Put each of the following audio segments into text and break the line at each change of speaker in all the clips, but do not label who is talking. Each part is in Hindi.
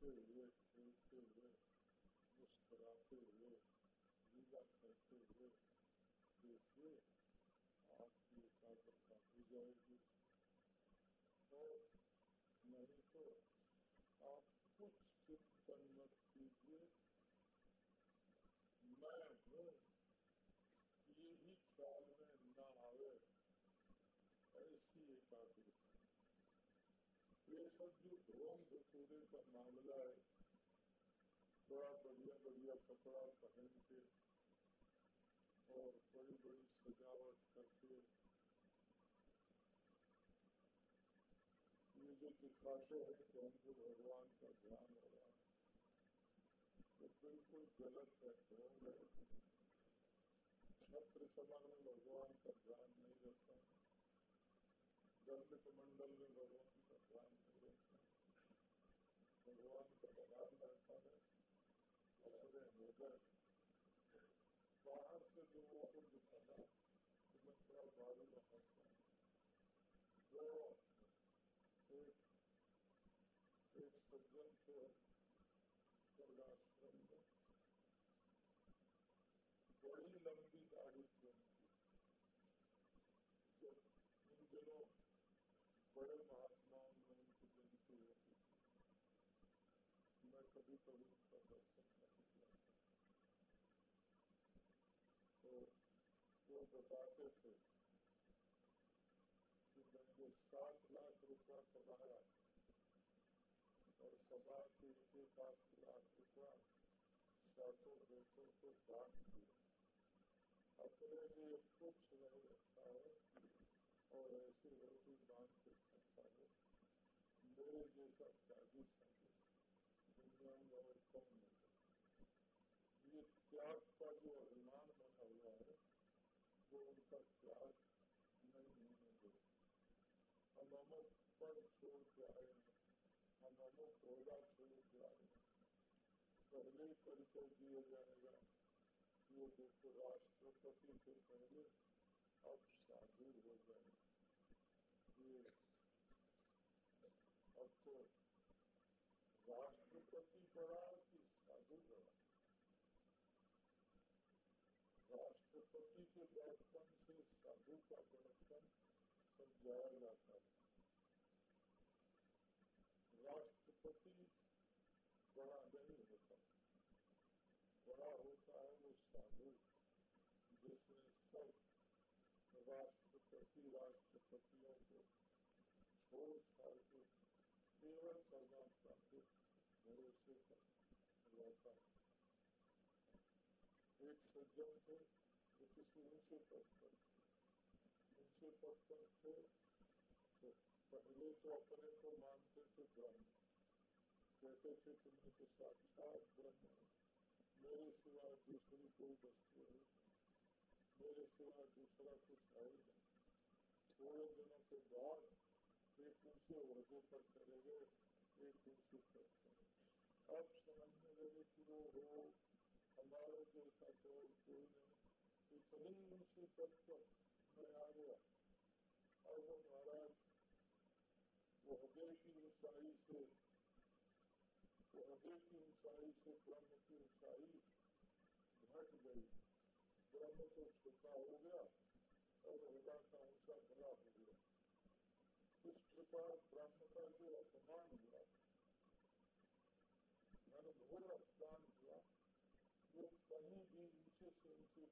हँसते हुए खेलते हुए मुस्कुराते हुए लीला करते हुए देखिए आपकी एकाग्रता हो जाएगी और नहीं तो आप कुछ चिंतन मत कीजिए मैं हूँ ये भी ख्याल में न आवे ऐसी एकाग्रता ये सब जो का मामला है बड़ा बढ़िया बढ़िया कपड़ा पहन के और बड़ी बड़ी सजावट करके ये जो दिखाते हैं कि हमको भगवान का ध्यान हो रहा है तो बिल्कुल गलत है है छत्र में भगवान का ध्यान नहीं दंड में भगवान का ध्यान नहीं रहता भगवान का ध्यान रहता है अपने बाहर से लोगों को दिखाना तो मैं थोड़ा बारू लगाता हूँ वो एक एक सज्जन थे स्वर्गाश्रम में बड़ी लंबी दाढ़ी थी जब इन दिनों बड़े महात्माओं में उनकी जयंती होती थी मैं कभी कभी उनका दर्शन करने जाता तो वो बताते थे कि मैंने सात लाख रुपया कमाया और सभा के एक आध लाख रुपया सातों बेटों को दान दिया अपने लिए कुछ नहीं रखा है और ऐसे रोटी बाँध के खाता है मेरे जैसा त्यागी संगे दुनिया में और कम नहीं ये त्याग का जो अभिमान बना हुआ है उनका त्याग नहीं होने दे हम अमुक पर छोड़ के आए हम अमुक होगा छोड़ के आए पहले परिचय दिया जाएगा ये देखो राष्ट्रपति के पहले अब साधु हो जाए अब तो राष्ट्रपति बड़ा कि साधु बड़ा राष्ट्रपति के से साधु का समझाया जाता है राष्ट्रपति बड़ा नहीं होता बड़ा होता है वो साधु जिसने सब राष्ट्रपति राष्ट्रपतियों को छोड़ छाड़ के भरोसे पर है एक सज्जन थे पद पर ऊँचे पद पर थे तो पहले तो अपने को मानते थे ब्रह्म कहते थे कि मैं तो साक्षात ब्रह्म मेरे सिवा दूसरी कोई वस्तु है मेरे सिवा दूसरा कुछ है ही नहीं थोड़े दिनों के बाद एक ऊँचे वर्गों पर चले गए एक ऊँचे पर अब समझने लगे कि वो हो हमारे जैसा तो कोई नहीं इतनी ऊँचे पद पर मैं आ गया और वो महाराज वो हृदय की ऊंचाई से वो हृदय की ऊंचाई से ब्रह्म की ऊंचाई घट गई ब्रह्म तो छोटा हो गया और हृदय का ऊँचा बड़ा हो गया इस प्रकार ब्रह्म का जो अपमान हुआ घनघोर अपमान हुआ वो कहीं भी ऊँचे से ऊँचे पद पर जाने पर भी शांति से नहीं जाने देगा सुख से नहीं जाने देगा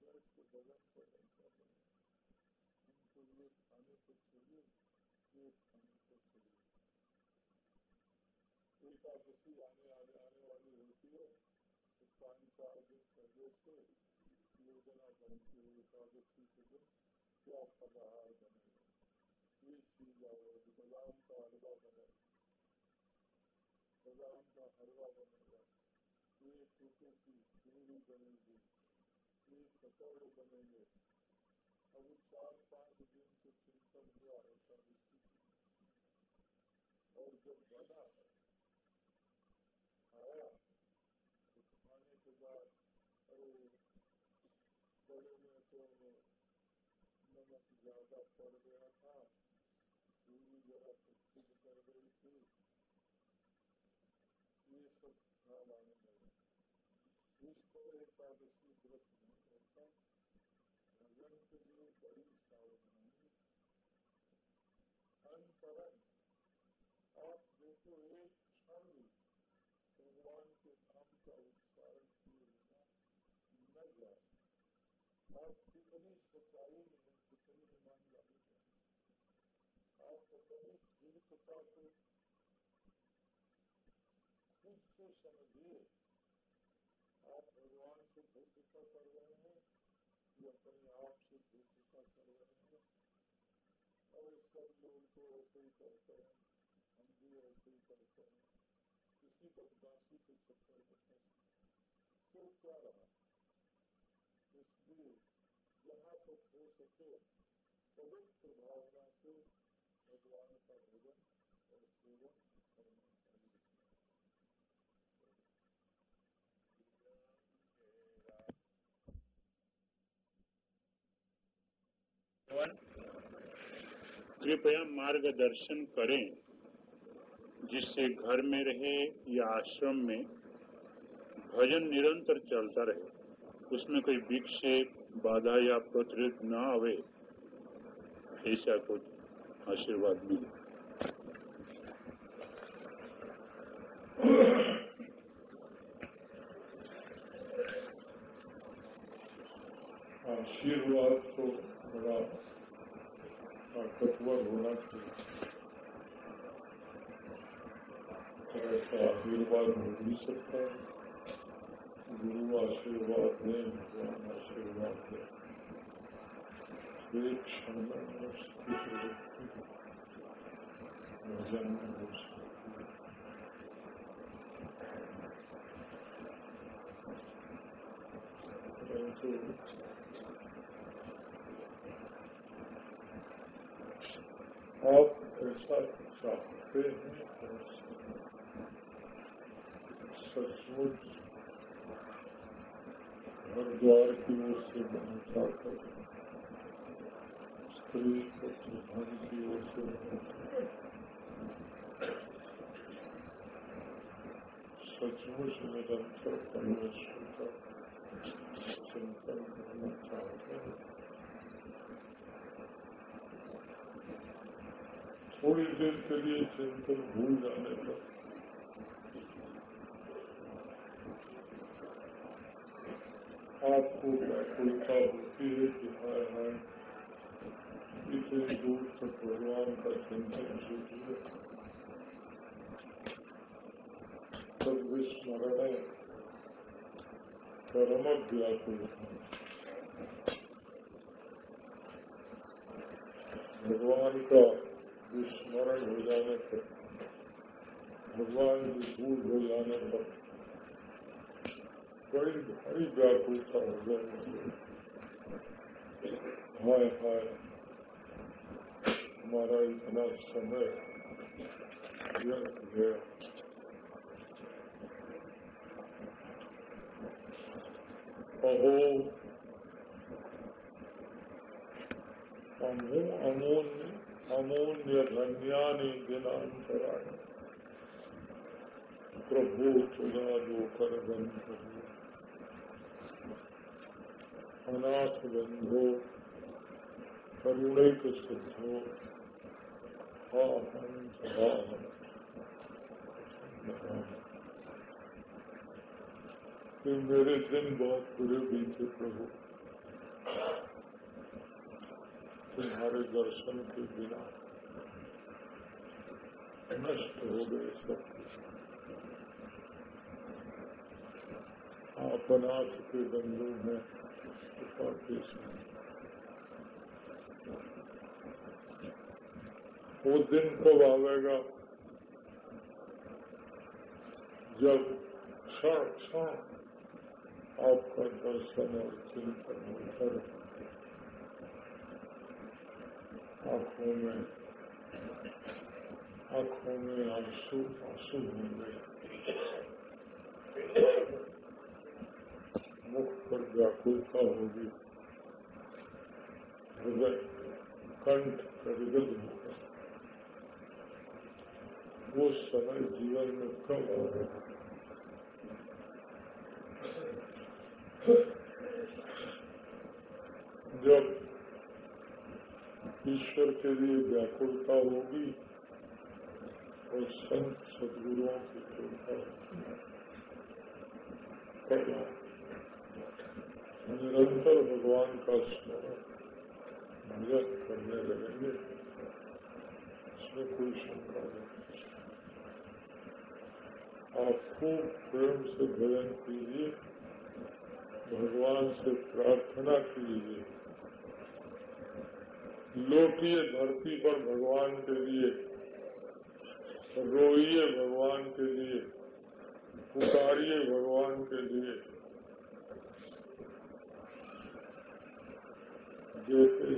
बैठ के भजन कर नहीं कर रहे उनको ये खाने को चाहिए ये खाने को चाहिए एकादशी आने आने आने वाली होती है तो पाँच चार दिन पहले से योजना बनती है एकादशी के दिन क्या फलाहार बनेगा ये चीज़ आएगी बादाम का हलवा बनेगा बादाम का हलवा बनेगा ये टूटू की भिंडी बनेगी ये पकौड़े बनेंगे अब चार पाँच दिन से चिंतन हुआ ऐसा और जब बना आया तो खाने के बाद अरे गले में तो नमक ज़्यादा पड़ गया था पूरी जरा प्रसिद्ध कर गई थी ये सब ख्याल आने लगे इसको एकादशी भजन बड़ी सावधानी अंतरंग आप देखो एक क्षण भगवान के नाम का उच्चारण किए न जाए आप कितनी सच्चाई में कितनी ईमानदारी में आप कभी दीर्घता को खुद से समझिए आप भगवान से भूतता कर रहे हैं या अपने आप से भूतता कर रहे हैं और सब लोग तो ऐसे ही करते हैं हम भी ऐसे ही करते हैं किसी बदमाशी के चक्कर में फंसे तो क्या रहा इसलिए जहाँ तक हो सके पवित्र भावना से भगवान का भजन और सेवन
कृपया मार्गदर्शन करें, जिससे घर में रहे या आश्रम में, भजन निरंतर चलता रहे, उसमें कोई विक्षेप, बाधा या प्रतिरोध न आवे, ऐसा कुछ आशीर्वाद मिले।
आशीर्वाद तो बड़ा ताकतवर होना चाहिए ऐसा आशीर्वाद हो भी सकता है गुरु आशीर्वाद दें भगवान आशीर्वाद दें एक क्षण में भजन में हो सकती है परंतु आप हैं सचमुच घर द्वार की ओर से बनता कर स्त्री पुत्र धन की ओर से सचमुच निरंतर परमेश्वर का चिंतन करना चाहते हैं थोड़ी देर के लिए चिंतन भूल जाने पर आपको व्याकुलता होती है कि हाय हाय इतने दूर तक भगवान का चिंतन कीजिए तब विस्मरण परम व्याकुल भगवान का विस्मरण हो जाने पर, भगवान की हो जाने पर, बड़ी भारी व्याकुलता हो है। हाय हाय, हमारा इतना समय व्यर्थ गया। अहो अमो अमोन्य अमूल्य धन्यानि दिनांतराणि प्रभु तुला लोकर बंध अनाथ बंधो करुणिक सिद्धो हा मेरे दिन बहुत बुरे बीते प्रभु? तुम्हारे दर्शन के बिना नष्ट हो गए सब कुछ। आप अनाथ के बंधु हैं वो दिन कब आवेगा? जब क्षण क्षण आपका दर्शन और चिंतन होता रहे। आँखों में आँखों में आँसू आँसू होंगे मुख पर व्याकुलता होगी हृदय कंठ प्रविगत होगा वो समय जीवन में कब होगा जब ईश्वर के लिए व्याकुलता होगी और संत सदगुरुओं की कृपा करना निरंतर भगवान का स्मरण भजन करने लगेंगे। इसमें कोई शंका नहीं। आप खूब प्रेम से भजन कीजिए, भगवान से प्रार्थना कीजिए। लोटिए धरती पर भगवान के लिए, रोइए भगवान के लिए, पुकारिए भगवान के लिए। जैसे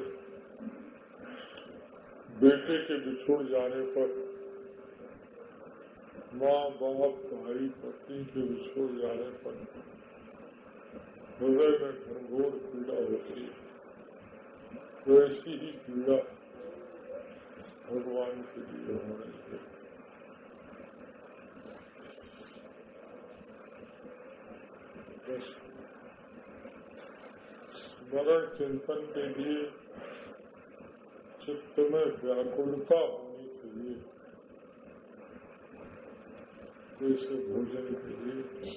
बेटे के बिछोड़ जाने पर, माँ बाप भाई पत्नी के बिछोड़ जाने पर, हृदय में घनघोर पीड़ा होती है। वैसी ही पीड़ा भगवान के लिए हो रही है स्मरण चिंतन के लिए चित्त में व्याकुलता होनी चाहिए जैसे भोजन के लिए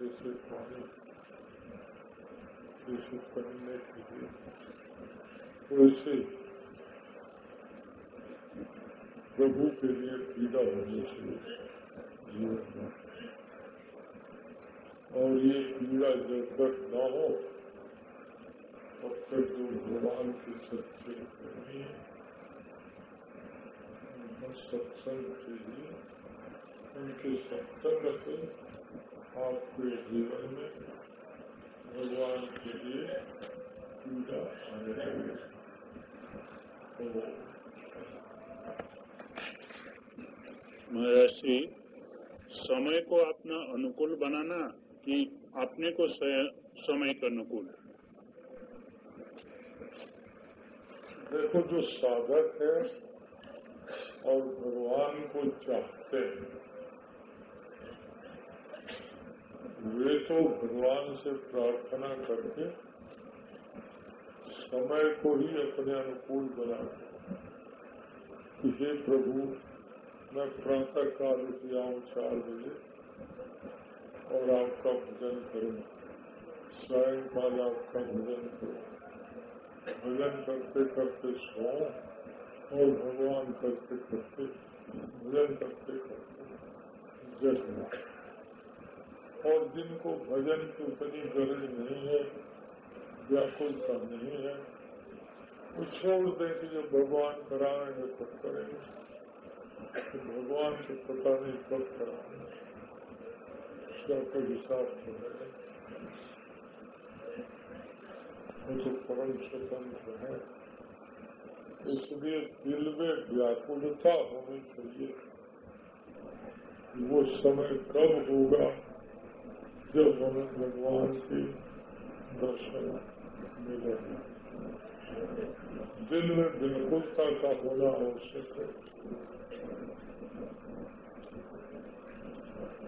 जैसे पानी जैसे करने के लिए वैसे प्रभु के लिए पीड़ा होनी चाहिए जीवन में। और ये पीड़ा जब तक न हो, तब तक जो भगवान के सच्चे प्रेमी सत्संग चाहिए। उनके सत्संग से आपके जीवन में भगवान के लिए पीड़ा आने लगे तो
महाराज जी समय को अपना अनुकूल बनाना कि अपने को समय के अनुकूल।
देखो, जो साधक है और भगवान को चाहते हैं, वे तो भगवान से प्रार्थना करके समय को ही अपने अनुकूल हैं हे प्रभु, मैं प्रातः काल उठ जाऊँ चार बजे और आपका भजन करूँ। सायंकाल आपका भजन करूँ। भजन करते करते सो और भगवान करते करते, भजन करते करते जगना। और जिनको भजन की उतनी गरज नहीं है व्याकुलता नहीं है। वो छोड़ दें कि जो भगवान कराएँगे तब करेंगे तो भगवान को पता नहीं कब कराएँगे उसका कोई हिसाब तो है वो तो परम स्वतंत्र है। इसलिए दिल में व्याकुलता होनी चाहिए वो समय कब होगा, जब हमें भगवान के दर्शन दिल में व्याकुलता का होना आवश्यक है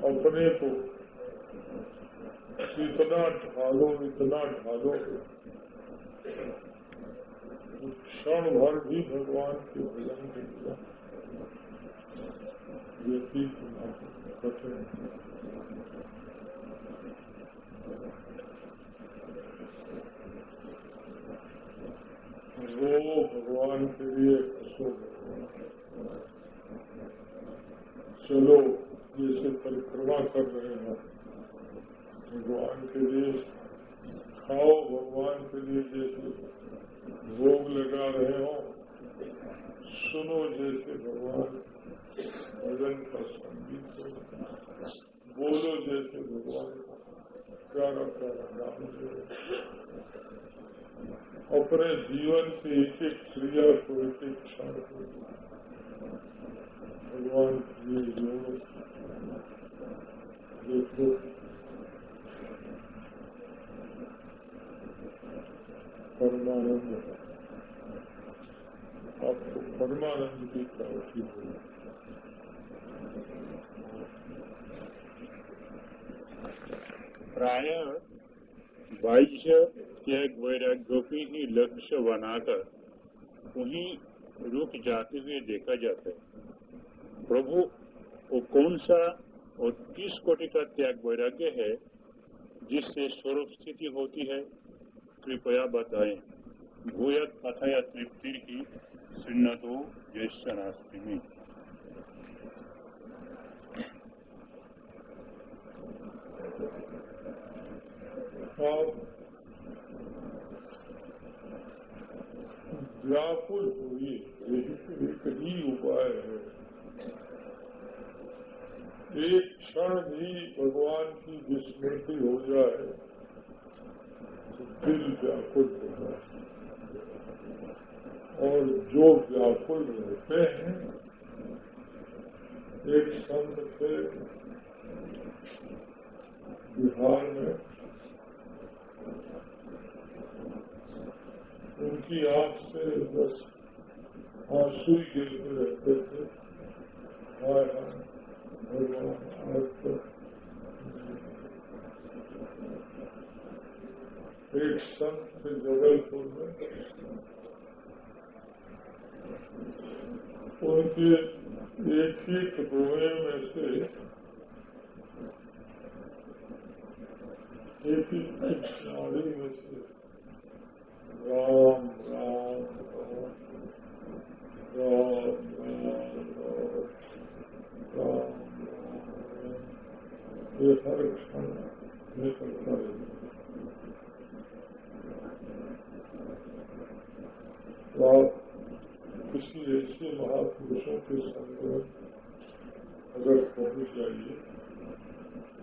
अपने को इतना ढालो इतना ढालो क्षण भर भी भगवान के भजन के बिना व्यतीत कठिन। रो भगवान के लिए हंसो चलो, जैसे परिक्रमा कर रहे हो। भगवान के लिए खाओ, भगवान के लिए जैसे भोग लगा रहे हो, सुनो जैसे भगवान भजन का संगीत बोलो जैसे भगवान प्यारा प्यारा नाम अपने जीवन के एक एक क्रिया को एक एक क्षण को भगवान योग देखो। परमानंद आपको परमानंद की प्राप्ति होगी।
प्राय बाह्य त्याग वैराग्यों की ही लक्ष्य बनाकर वहीं रुक जाते हुए देखा जाता है। प्रभु, वो कौन सा और किस कोटि का त्याग वैराग्य है, जिससे स्वरूप स्थिति होती है? कृपया बताएँ। भूयत अथया तृप्ति ही सिन्नतो ज्येष्ठ नास्ति में
आप व्याकुल हुए ही उपाय है। एक क्षण भी भगवान की विस्मृति हो जाए तो दिल व्याकुल होगा और जो व्याकुल रहते हैं, एक संत थे, बिहार में। उनकी आँख से बस आँसू ही गिरते रहते थे भगवान एक संत जबलपुर में उनके एक एक रोए में से एक एक नाड़ी में से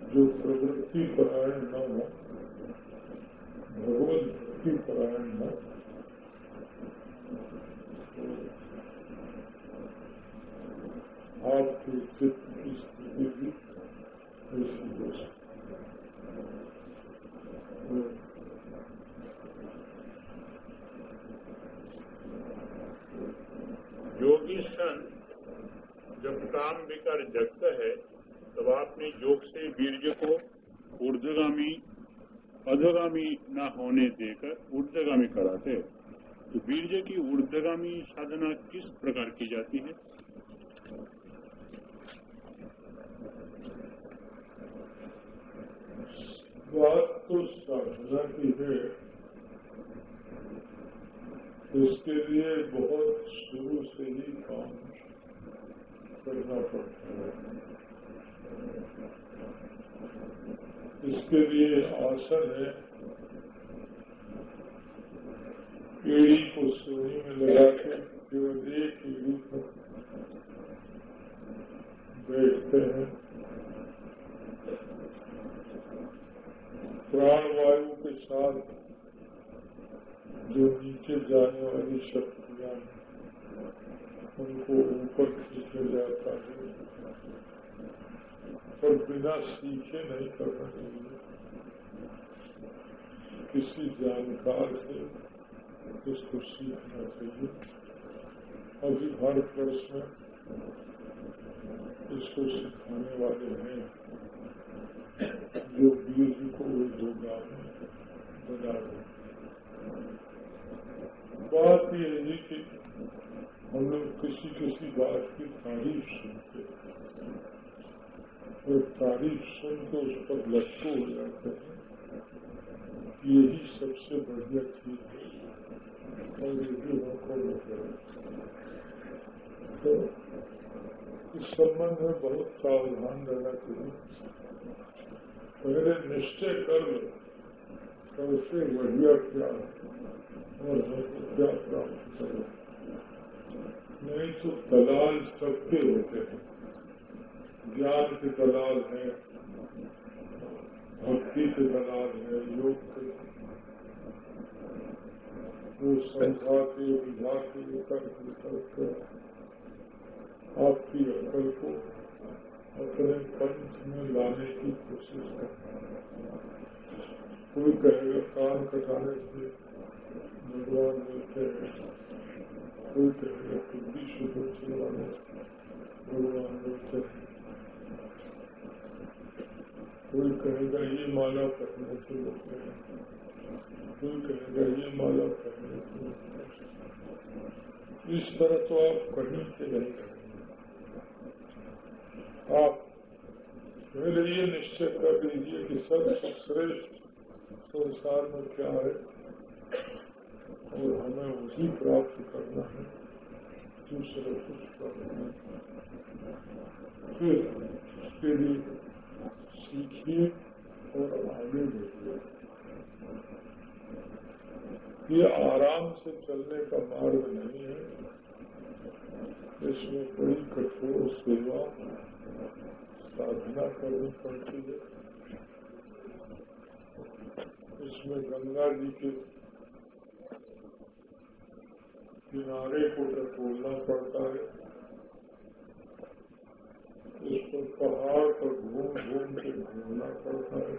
जो प्रवृत्ति परायण न हो भगवत भक्ति परायण आपके चित्त की स्थिति भी ऐसी हो
योगी सन जब काम विकार जगता है, तब आपने योग से वीर्य को ऊर्धगामी अधगामी ना होने देकर ऊर्धगामी कराते हैं। तो वीर्य की ऊर्धगामी साधना किस प्रकार की जाती है?
बात तो साधना की है। इसके लिए बहुत शुरू से ही काम करना पड़ता है। इसके लिए आसन है। एड़ी को सोनी में लगा के केवल एक एड़ी पर बैठते हैं। प्राण वायु के साथ जो नीचे जाने वाली शक्तियाँ उनको ऊपर खींचा जाता है। पर बिना सीखे नहीं करना चाहिए किसी जानकार से इसको सीखना चाहिए अभी भारतवर्ष में इसको सिखाने वाले हैं जो बीज को ऊर्ध्वगामी बना रहे बात ये है कि हम लोग किसी किसी बात की तारीफ़ सुनते और के उस पर लट्टू हो जाते हैं यही सबसे बढ़िया चीज़ है और यही हमको मतलब तो इस संबंध में बहुत सावधान रहना चाहिए पहले निश्चय कर लो सबसे बढ़िया क्या और हमको क्या प्राप्त करो नहीं तो दलाल सबके होते हैं। ज्ञान के दलाल है, भक्ति के दलाल है योग के वो समझा के, बुझा के वितर्क आपकी अकल को अपने पंच में लाने की कोशिश कर कोई कहेगा, काम कटाने से भगवान मिलते हैं, कोई कहेगा बुद्धि शुद्ध भगवान मिलते हैं। कोई कहेगा ये माला पढ़ने से। कोई कहेगा ये माला पढ़ने से इस तरह तो आप कहीं से नहीं करेंगे आप पहले ये निश्चय कर लीजिए कि सबसे श्रेष्ठ संसार में क्या है और हमें उसी प्राप्त करना है, दूसरे कुछ करना है फिर उसके लिए सीखिए और आगे बढ़िए ये आराम से चलने का मार्ग नहीं है। इसमें बड़ी कठोर सेवा, साधना करनी पड़ती है। इसमें गंगा जी के किनारे को टटोलना पड़ता है। पहाड़ पर घूम घूम के घूमना पड़ता है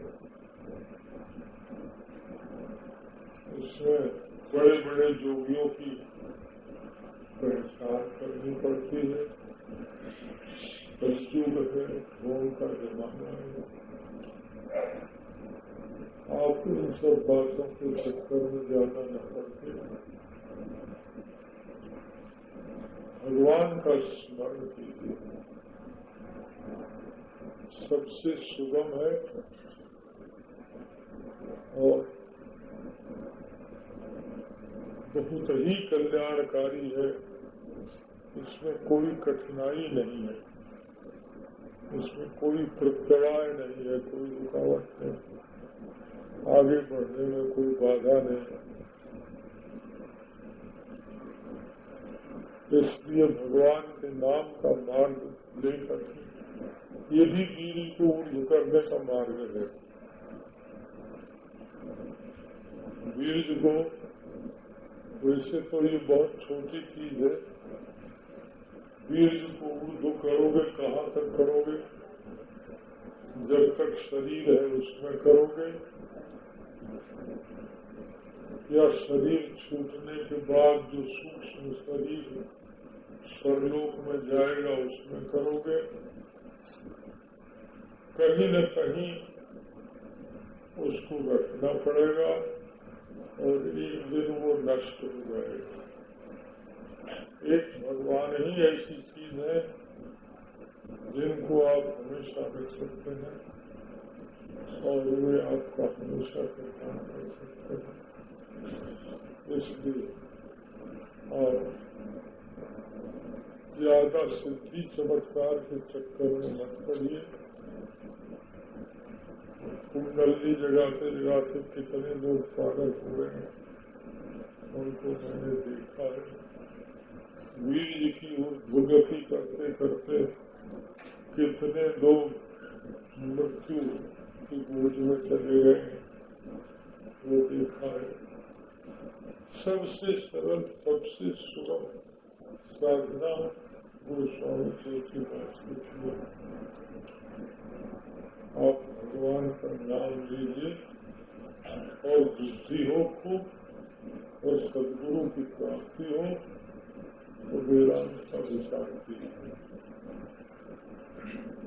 इसमें बड़े बड़े जोगियों की पहचान करनी पड़ती है कलयुग है भोग का जमाना है आप इन सब बातों के चक्कर में ज़्यादा न करते भगवान का स्मरण कीजिए। सबसे सुगम है और बहुत ही कल्याणकारी है। इसमें कोई कठिनाई नहीं है। इसमें कोई प्रत्यवाय नहीं है, कोई रुकावट नहीं। आगे बढ़ने में कोई बाधा नहीं है। इसलिए भगवान के नाम का मार्ग लेकर ये भी वीर को ऊर्ज करने का मार्ग है। वीर को, वैसे तो ये बहुत छोटी चीज़ है। वीर को उर्दू करोगे, कहाँ तक करोगे? जब तक शरीर है, उसमें करोगे। या शरीर छूटने के बाद जो सूक्ष्म शरीर स्वर्लोक में जाएगा, उसमें करोगे? कहीं न कहीं उसको रखना पड़ेगा और एक दिन वो नष्ट हो जाएगा। एक भगवान ही ऐसी चीज़ है जिनको आप हमेशा रख सकते हैं और वे आपका हमेशा कल्याण कर सकते हैं। इसलिए और ज़्यादा सिद्धि चमत्कार के चक्कर में मत पड़िए। कुंडली जगाते जगाते कितने लोग पागल हुए हैं, उनको मैंने देखा है। वीर जी की भुगति करते करते कितने लोग मृत्यु की बोझ में चले गए वो देखा है। सबसे सरल, सबसे सुगम साधना गोस्वामी तुलसी दास की आप भगवान का नाम लीजिए और बुद्धि हो खूब और सदगुरु की प्राप्ति हो तो वेदांत का विचार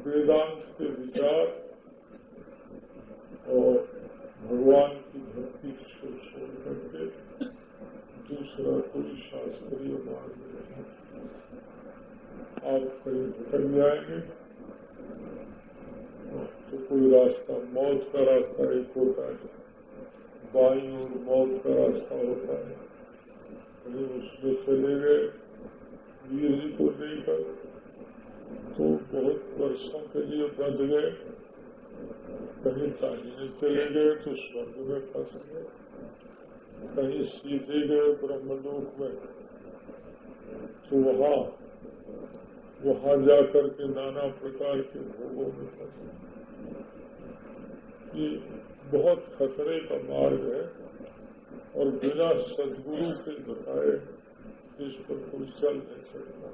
वेदांत के विचार और भगवान की भक्ति को छोड़ करके दूसरा कोई शास्त्रीय मार्ग नहीं आप कहीं भटक जाएँगे तो कोई रास्ता मौत का रास्ता एक होता है बाई और मौत का रास्ता होता है कहीं उसमें चले गए जी को लेकर तो बहुत वर्षों के लिए बंध गए कहीं ताजने चले गए तो स्वर्ग में फंस गए कहीं सीधे गए ब्रह्मलोक में तो वहाँ वहाँ जाकर के नाना प्रकार के भोगों में फंसे। ये बहुत खतरे का मार्ग है और बिना सदगुरु के बताए इस पर कोई चल नहीं सकता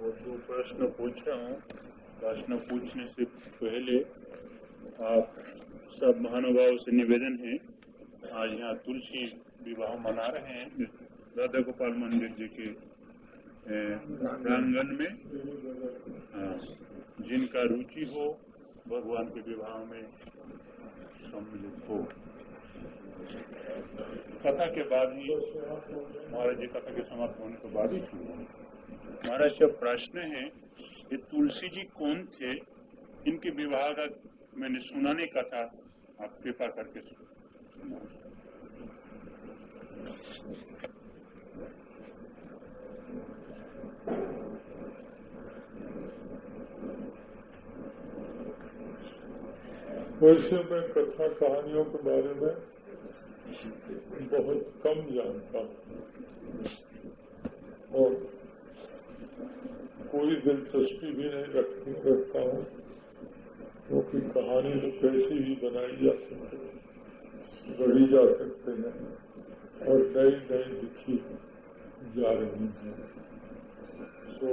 वो जो प्रश्न पूछ रहा हूँ। प्रश्न पूछने से पहले आप सब महानुभाव से निवेदन है, आज यहाँ तुलसी विवाह मना रहे हैं। राधा गोपाल मंदिर जी के प्रांगण में जिनका रुचि हो, भगवान के विवाह में सम्मिलित हो। कथा के बाद ही, महाराज जी कथा के समाप्त होने के बाद ही शुरू महाराज जब प्रश्न है ये तुलसी जी कौन थे? इनके विवाह का मैंने सुना नहीं था। आप कृपा करके
वैसे मैं कथा कहानियों के बारे में बहुत कम जानता हूँ। और कोई दिलचस्पी भी नहीं रखती रखता हूँ। क्योंकि तो कहानी तो कैसी भी बनाई जा सकती है गढ़ी जा सकते हैं, और नई नई लिखी जा रही है। तो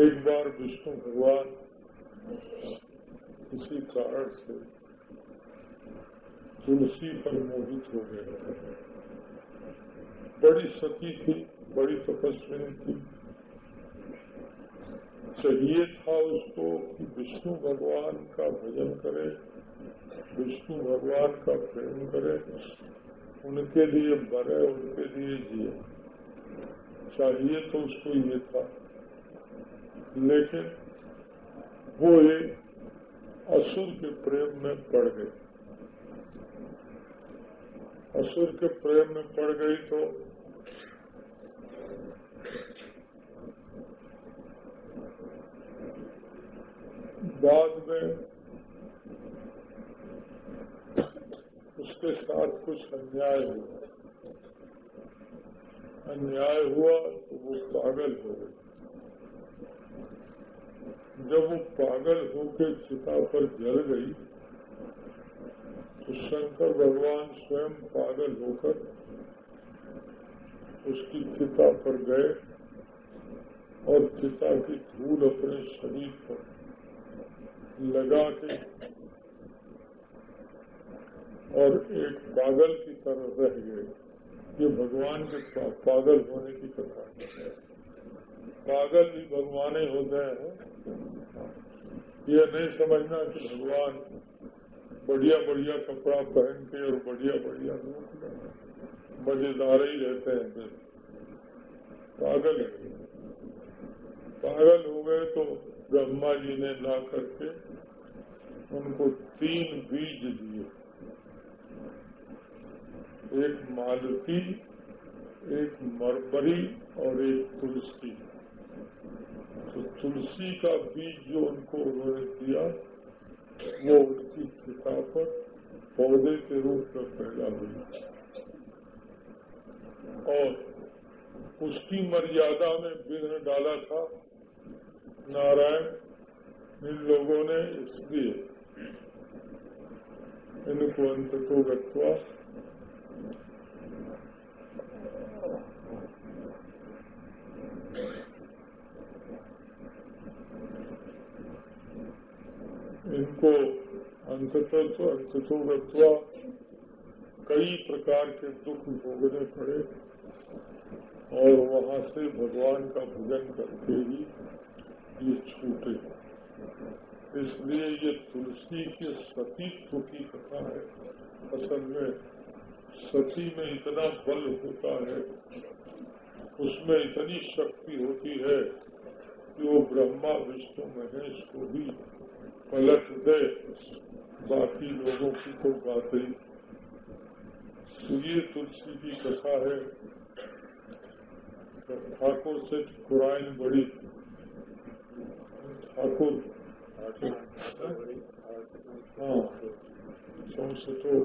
एक बार विष्णु भगवान किसी कारण से तुलसी पर मोहित हो गए। बड़ी सती थी, बड़ी तपस्विनी थी। चाहिए था उसको कि विष्णु भगवान का भजन करे, विष्णु भगवान का प्रेम करे, उनके लिए मरे, उनके लिए जिए। चाहिए तो उसको ये था। लेकिन वो एक असुर के प्रेम में पड़ गई। असुर के प्रेम में पड़ गई तो बाद में उसके साथ कुछ अन्याय हुआ। अन्याय हुआ तो वो पागल हो गई। जब वो पागल होकर चिता पर जल गई तो शंकर भगवान स्वयं पागल होकर उसकी चिता पर गए और चिता की धूल अपने शरीर पर लगा के और एक पागल की तरह रह गए। ये भगवान के पागल होने की कथा है। पागल भी भगवान ही होते हैं। ये नहीं समझना कि भगवान बढ़िया बढ़िया कपड़ा पहन के और बढ़िया बढ़िया मज़ेदार ही रहते हैं। पागल है। पागल हो गए तो ब्रह्मा जी ने ला करके उनको तीन बीज दिए। एक मालती, एक मरबरी और एक तुलसी। तो तुलसी का बीज जो उनको उन्होंने दिया, वो उनकी चिता पर पौधे के रूप में पैदा हुई। और उसकी मर्यादा में विघ्न डाला था। नारायण, इन लोगों ने इसलिए इनको अंत तो रखवा। इनको अंततः तो अंततो गत्वा कई प्रकार के दुख भोगने पड़े और वहाँ से भगवान का भजन करके ही ये छूटे इसलिए ये तुलसी के सतीत्व की कथा है असल में सती में इतना बल होता है उसमें इतनी शक्ति होती है कि वो ब्रह्मा विष्णु महेश को भी पलट दे बाकी लोगों की तो बात ही तो ये तुलसी की कथा है ठाकुर से कुराइन बड़ी ठाकुर हाँ चौसठों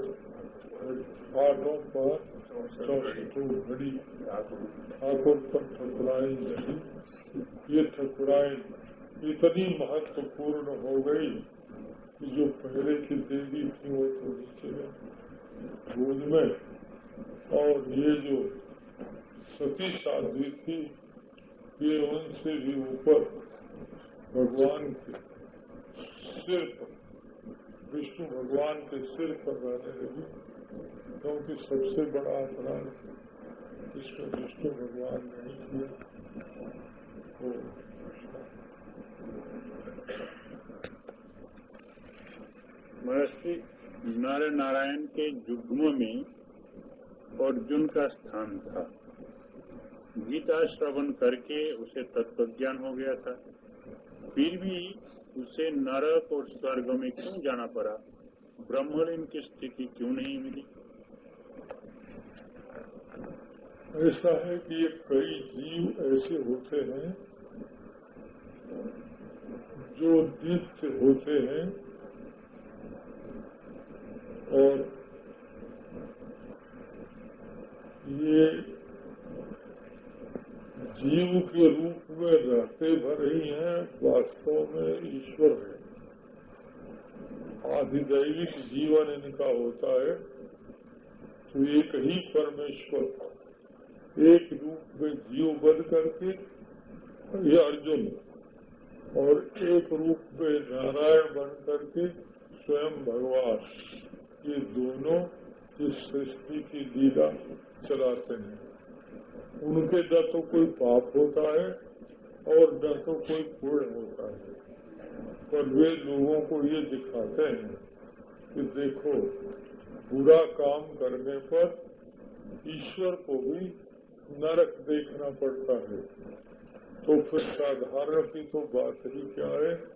पाठों पर चौसठों घड़ी ठाकुर पर ठकुराई नहीं, ये ठकुराई इतनी महत्वपूर्ण हो गई कि जो पहले की देवी थी वो तो नीचे में में। और ये जो सती साध्वी थी, ये उनसे भी ऊपर भगवान के सिर पर, विष्णु भगवान के सिर पर रहने लगी क्योंकि सबसे बड़ा अपराध इसको विष्णु भगवान ने किया तो
महर्षि नर नारायण के युग्म में अर्जुन का स्थान था। गीता श्रवण करके उसे तत्व ज्ञान हो गया था। फिर भी उसे नरक और स्वर्ग में क्यों जाना पड़ा? ब्रह्मलीन की स्थिति क्यों नहीं मिली?
ऐसा है कि ये कई जीव ऐसे होते हैं जो नित्य होते हैं और ये जीव के रूप में रहते भर ही हैं, वास्तव में ईश्वर है। आधिदैविक जीवन इनका होता है तो एक ही परमेश्वर एक रूप में जीव बन करके ये अर्जुन और एक रूप में नारायण बन करके स्वयं भगवान, ये दोनों इस सृष्टि की लीला चलाते हैं। उनके न तो कोई पाप होता है और न तो कोई पुण्य होता है। पर वे लोगों को ये दिखाते हैं कि देखो, बुरा काम करने पर ईश्वर को भी नरक देखना पड़ता है। तो फिर साधारण की तो बात ही क्या है?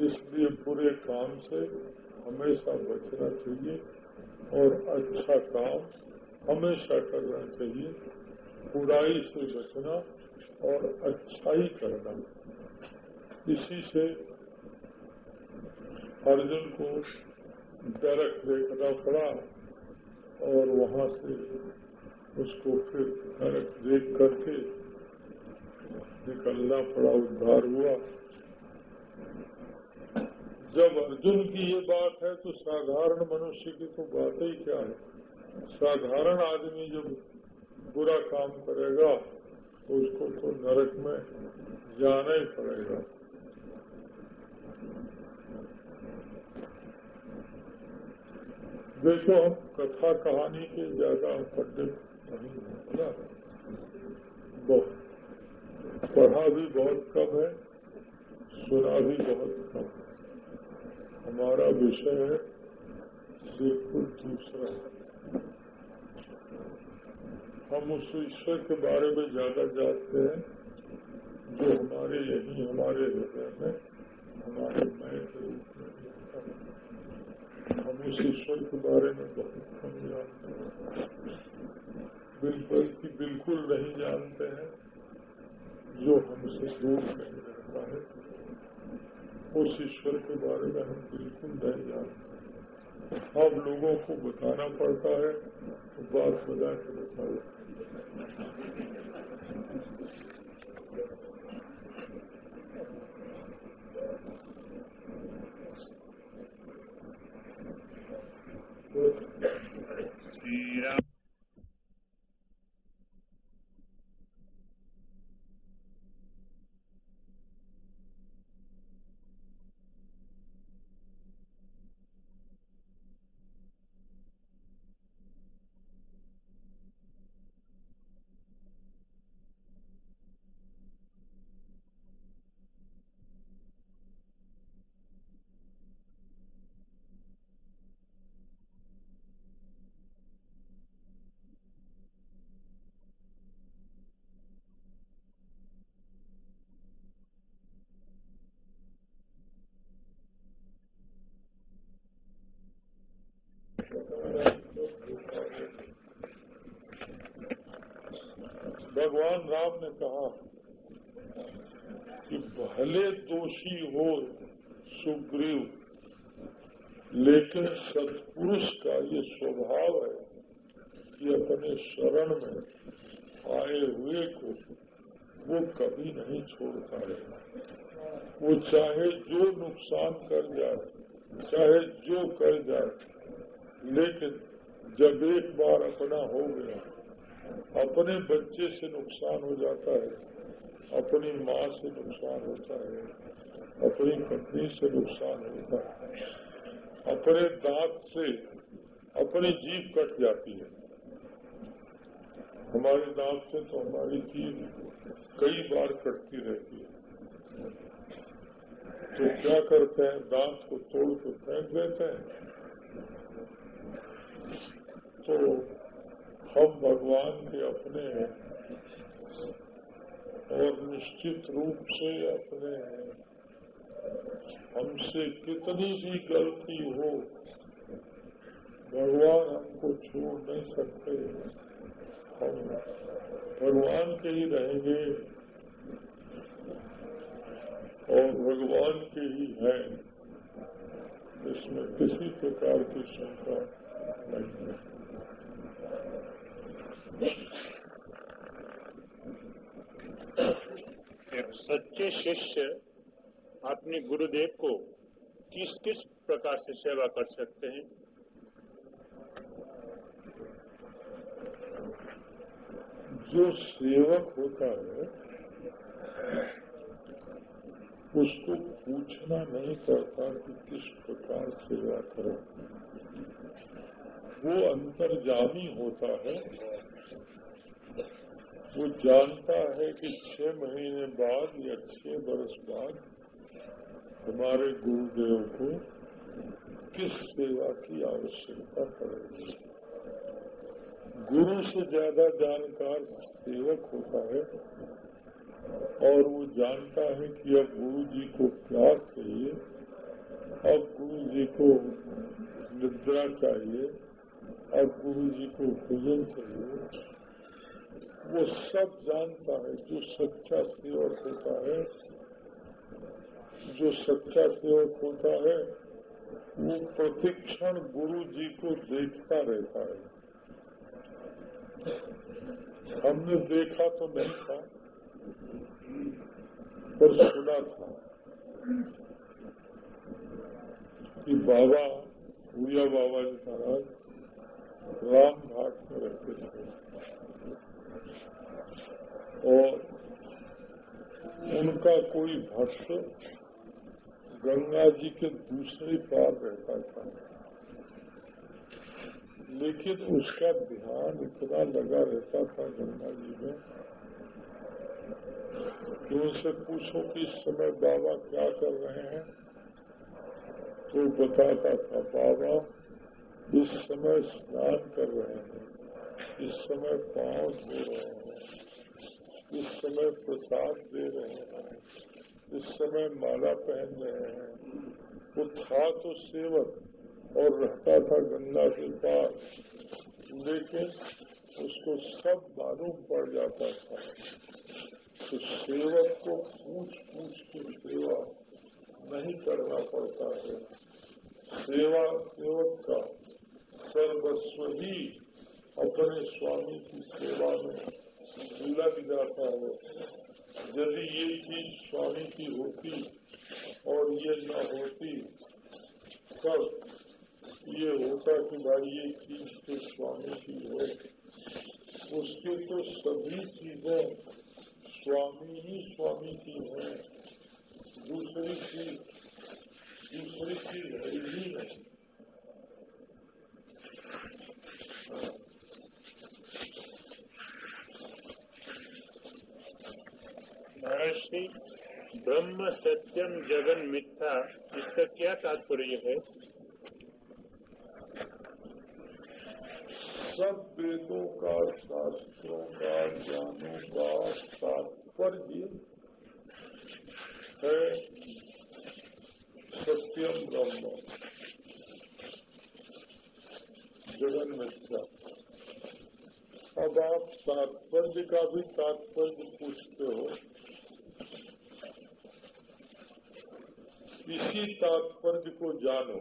इसलिए बुरे काम से हमेशा बचना चाहिए और अच्छा काम हमेशा करना चाहिए। बुराई से बचना और अच्छाई करना। इसी से अर्जुन को डरक देखना पड़ा और वहाँ से उसको फिर डरक देख करके निकलना पड़ा, उद्धार हुआ। जब अर्जुन की ये बात है तो साधारण मनुष्य की तो बात ही क्या है? साधारण आदमी जब बुरा काम करेगा तो उसको तो नरक में जाना ही पड़ेगा। देखो हम कथा कहानी के ज़्यादा पंडित नहीं है ना? बहुत। पढ़ा भी बहुत कम है, सुना भी बहुत कम हमारा विषय है बिल्कुल दूसरा। है हम उस ईश्वर के बारे में ज़्यादा जानते हैं, जो हमारे यही, हमारे हृदय में, हमारे मैं के रूप में हम उस ईश्वर के बारे में बहुत कम जानते हैं। बिल्कुल की बिल्कुल नहीं जानते हैं, जो हमसे दूर नहीं रहता है। उस ईश्वर के बारे में हम बिल्कुल नहीं जानते। अब लोगों को बताना पड़ता है तो बात सजा के बताओ।
श्री
राम ने कहा कि भले दोषी हो, सुग्रीव। लेकिन सत्पुरुष का ये स्वभाव है कि अपने शरण में आए हुए को वो कभी नहीं छोड़ता है वो चाहे जो नुकसान कर जाए, चाहे जो कर जाए, लेकिन जब एक बार अपना हो गया, अपने बच्चे से नुकसान हो जाता है, अपनी माँ से नुकसान होता है अपनी पत्नी से नुकसान होता है। अपने दांत से अपनी जीभ कट जाती है। हमारे दांत से तो हमारी जीभ कई बार कटती रहती है। तो क्या करते हैं? दांत को तोड़ के फेंक देते हैं। तो हम भगवान के अपने हैं और निश्चित रूप से अपने हैं। हमसे कितनी भी गलती हो, भगवान हमको छोड़ नहीं सकते। हम भगवान के ही रहेंगे और भगवान के ही हैं। इसमें किसी प्रकार की शंका नहीं है।
सच्चे शिष्य अपने गुरुदेव को किस किस प्रकार से सेवा कर सकते हैं?
जो सेवक होता है, उसको पूछना नहीं पड़ता कि किस प्रकार सेवा करो। वो अंतर्जामी होता है। वो जानता है कि छह महीने बाद या छह वर्ष बाद हमारे गुरुदेव को किस सेवा की आवश्यकता पड़ेगी? गुरु से ज़्यादा जानकार सेवक होता है और वो जानता है कि अब गुरु जी को प्यास चाहिए, अब गुरु जी को निद्रा चाहिए, अब गुरु जी को भोजन चाहिए। वो सब जानता है, जो सच्चा सेवक होता है जो सच्चा सेवक होता है, वो प्रतिक्षण गुरु जी को देखता रहता है। हमने देखा तो नहीं था, पर सुना था कि बाबा, भूया बाबा जी महाराज, राम घाट में रहते थे। और उनका कोई भक्त गंगा जी के दूसरे पार रहता था। लेकिन उसका ध्यान इतना लगा रहता था गंगा जी में कि उनसे पूछो कि इस समय बाबा क्या कर रहे हैं। तो बताता था, बाबा, इस समय स्नान कर रहे हैं। इस समय पाँव धो रहे हैं। इस समय प्रसाद दे रहे हैं। इस समय माला पहन रहे हैं। वो था तो सेवक और रहता था गंगा के पास, लेकिन उसको सब मालूम पड़ जाता था। तो सेवक को पूछ पूछ के सेवा नहीं करना पड़ता है। सेवा सेवक का सर्वस्व ही अपने स्वामी की सेवा में लग जाता है। यदि ये चीज़ स्वामी की होती और ये न होती, तब ये होता कि भाई ये चीज़ तो स्वामी की है। उसके तो सभी चीज़ें स्वामी ही स्वामी की है। दूसरी चीज़ दूसरी चीज़ है ही नहीं।
महर्षि ब्रह्म सत्यम जगन मिथ्या। इसका क्या तात्पर्य है?
सब वेदों का, शास्त्रों का, ज्ञानों का तात्पर्य है सत्यम ब्रह्म। जगन मिथ्या। अब आप तात्पर्य का भी तात्पर्य पूछते हो इसी तात्पर्य को जानो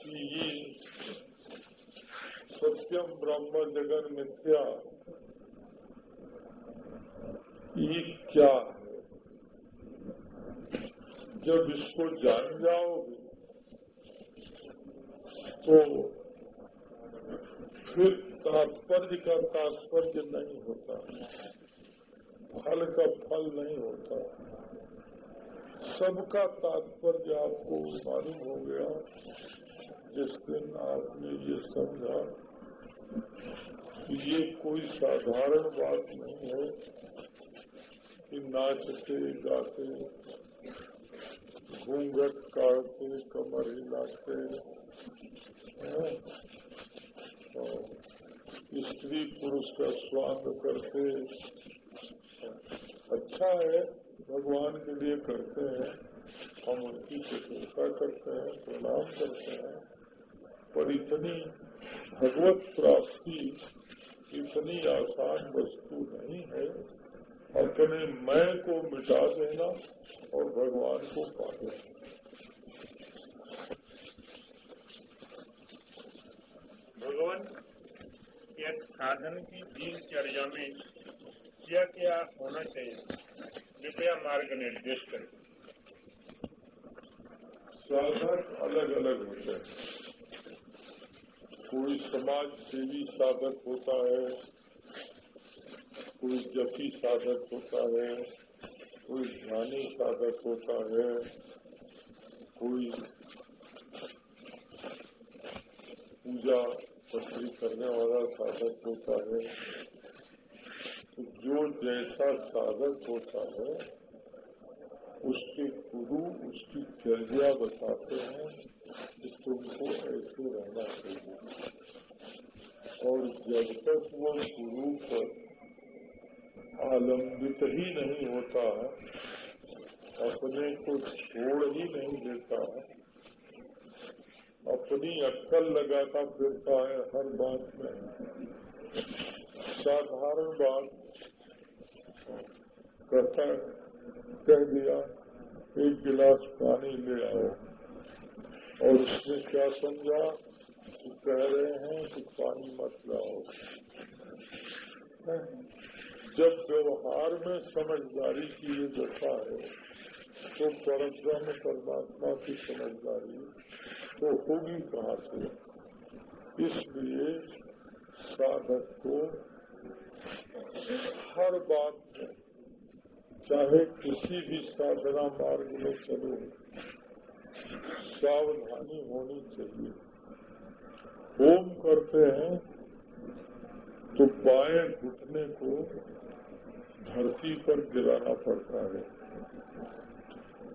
कि ये सत्यम ब्रह्म जगन मिथ्या ये क्या है? जब इसको जान जाओगे तो फिर तात्पर्य का तात्पर्य नहीं होता, फल का फल नहीं होता। सबका तात्पर्य आपको मालूम हो गया, जिस दिन आपने ये समझा, ये कोई साधारण बात नहीं है कि नाचते, गाते, घूंघट काटते, कमर हिलाते स्त्री पुरुष का स्वांग करते। अच्छा है भगवान के लिए करते हैं, हम उनकी प्रशंसा करते हैं, प्रणाम करते हैं, पर इतनी भगवत प्राप्ति, इतनी आसान वस्तु नहीं है। अपने मैं को मिटा देना और भगवान को पा देना।
भगवान, एक साधन की दिनचर्या में क्या क्या होना चाहिए? कृपया मार्ग निर्देश करें।
साधक अलग अलग होते हैं। कोई समाज सेवी साधक होता है, कोई जपी साधक होता है, कोई ध्यानी साधक होता है, कोई पूजा पत्री करने वाला साधक होता है। जो जैसा साधक होता है, उसके गुरु उसकी चर्या बताते हैं कि तुमको ऐसे रहना चाहिए। और जब तक वो गुरु पर आलंबित ही नहीं होता है अपने को छोड़ ही नहीं देता है अपनी अक्कल लगाता फिरता है हर बात में। साधारण बात कहता कह दिया, एक गिलास पानी ले आओ। और उसने क्या समझा? कि कह रहे हैं कि पानी मत लाओ। जब व्यवहार में समझदारी की ये दशा है तो परब्रह्म परमात्मा की समझदारी तो होगी कहाँ से? इसलिए साधक को हर बात में चाहे किसी भी साधना मार्ग में चलो, सावधानी होनी चाहिए। होम करते हैं तो बाएँ घुटने को धरती पर गिराना पड़ता है।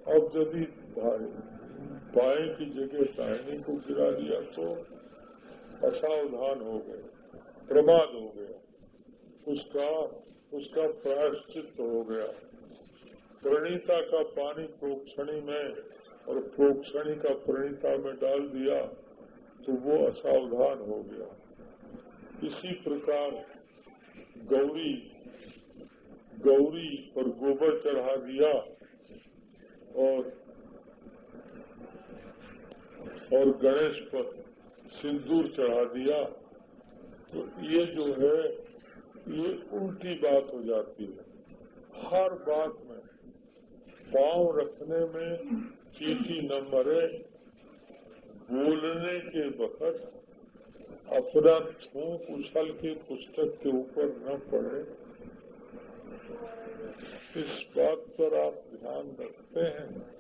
अब यदि बाएँ की जगह दाहिने को गिरा दिया तो असावधान हो गए, प्रमाद हो गया। उसका उसका प्रायश्चित हो गया। प्रणीता का पानी प्रोक्षणी में और प्रोक्षणी का प्रणीता में डाल दिया तो वो असावधान हो गया। इसी प्रकार गौरी गौरी पर गोबर चढ़ा दिया और और गणेश पर सिंदूर चढ़ा दिया तो ये जो है, ये उल्टी बात हो जाती है। हर बात में पाँव रखने में चीटी न मरे, बोलने के वक्त अपना थूक उछल के पुस्तक के ऊपर न पड़े। इस बात पर आप ध्यान रखते हैं।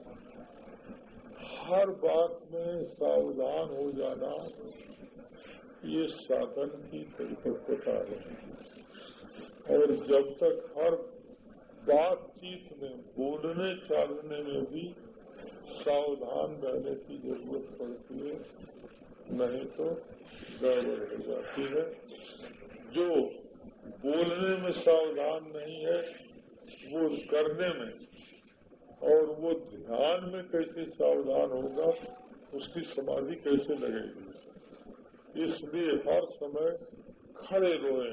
हर बात में सावधान हो जाना, ये साधन की परिपक्वता है। और जब तक हर बातचीत में बोलने चालने में भी सावधान रहने की ज़रूरत पड़ती है, नहीं तो गड़बड़ हो जाती है। जो बोलने में सावधान नहीं है, वो करने में, और वो ध्यान में कैसे सावधान होगा, उसकी समाधि कैसे लगेगी? इसलिए हर समय खड़े रोए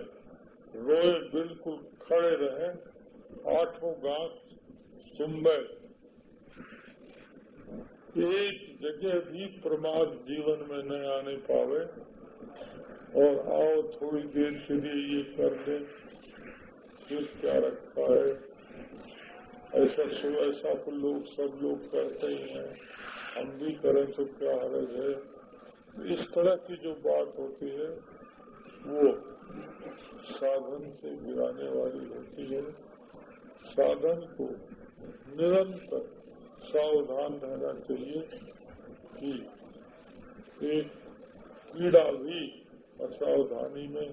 रोए बिल्कुल खड़े रहे आठों गांठ सुंदर। एक जगह भी प्रमाद जीवन में न आने पावे। और आओ थोड़ी देर के लिए ये कर दे फिर क्या रखा है? ऐसा सो, ऐसा तो लोग सब लोग करते ही हैं। हम भी करें तो क्या हरज है? इस तरह की जो बात होती है, वो साधन से गिराने वाली होती है। साधन को निरंतर सावधान रहना चाहिए कि एक कीड़ा भी असावधानी में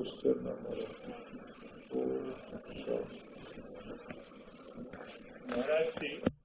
उससे न मरे। तो
महाराज जी